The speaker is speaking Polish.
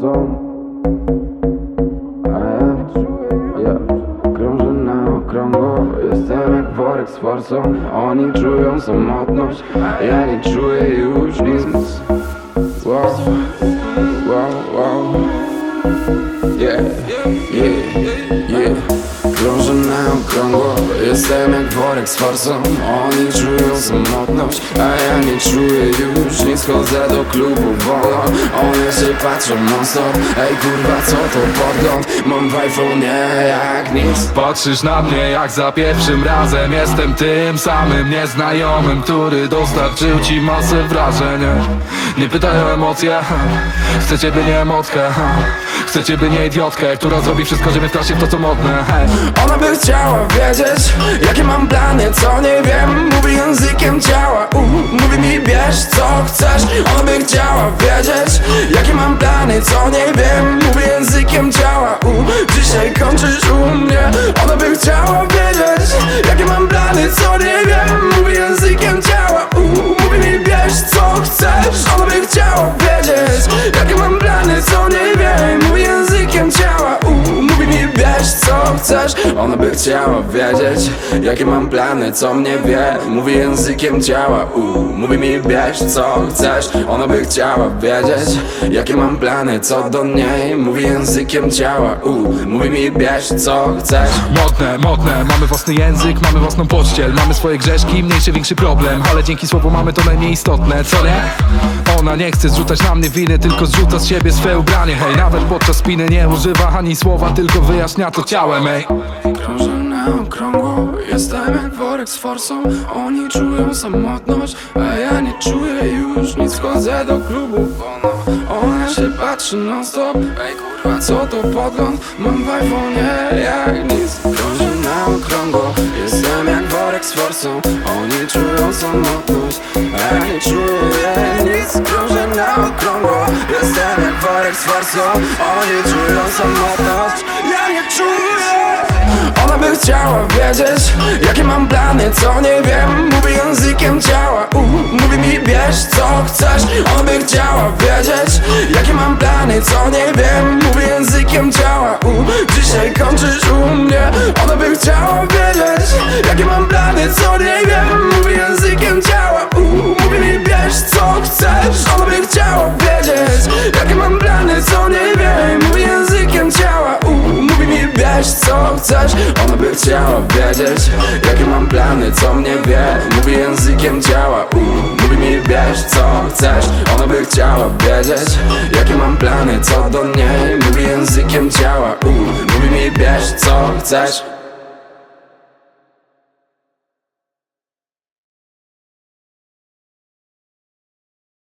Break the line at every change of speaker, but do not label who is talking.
zone ja krążę na okrągło. Jestem jak worek z forsą. Oni czują samotność A ja nie czuję już nic. Wow. Jestem jak worek z forsą Oni czują samotność A ja nie czuję już nic. Chodzę do klubu wolno One się patrzą non stop Ej kurwa co to podgląd? Mam w iPhone'ie jak nic.
Patrzysz na mnie jak za pierwszym razem. Jestem tym samym nieznajomym Który dostarczył ci masę wrażeń. Nie pytaj o emocje Chcę ciebie nie emotkę Chcę ciebie nie idiotkę Która zrobi wszystko, żeby się w to co modne.
Ona by chciała wiedzieć Jakie mam plany, co nie wiem. Mówi językiem ciała. Uh, Mówi mi bierz co chcesz. Ona by chciała wiedzieć Jakie mam plany, co nie wiem chcesz? Ona by chciała wiedzieć Jakie mam plany, co mnie wie. Mówi językiem ciała uh, Mówi mi bierz co chcesz. Ona by chciała wiedzieć Jakie mam plany, co do niej. Mówi językiem ciała uh, Mówi mi bierz co chcesz.
Modne, modne, mamy własny język, mamy własną pościel. Mamy swoje grzeszki, mniejszy, większy problem Ale dzięki słowu mamy to najmniej istotne, co nie? Ona nie chce zrzucać na mnie winy, tylko zrzuca z siebie swe ubranie. Hej, nawet podczas spiny nie używa ani słowa, tylko wyjaśnia to ciałem, ej.
Krążę na okrągło Jestem jak worek z forsą. Oni czują samotność A ja nie czuję już nic. Wchodzę do klubu wolno Ona się patrzy non stop Ej kurwa co to podgląd? Mam w iPhone'ie jak nic. Krążę na okrągło forsą Oni czują samotność A ja nie czuję nic. Krążę na okrągło Jestem jak worek z forsą Oni czują samotność Ja nie czuję. Ona by chciała wiedzieć Jakie mam plany, co nie wiem. Mówi językiem ciała uh, Mówi mi bierz co chcesz. Ona by chciała wiedzieć Jakie mam plany, co nie wiem. Mówi językiem ciała uh, Dzisiaj kończysz u nie wiem językiem ciała. Uh, Mówi mi bierz co chcesz Ona by chciała wiedzieć. Jakie mam plany, co nie wiem Mówi językiem ciała. Uh, Mówi mi bierz co chcesz Ona by chciała wiedzieć. Jakie mam plany, co mnie wie Mówi językiem ciała. Uh, Mówi mi bierz co chcesz Ona by chciała wiedzieć. Jakie mam plany, co do niej Mówi językiem ciała. Uh, Mówi mi bierz co chcesz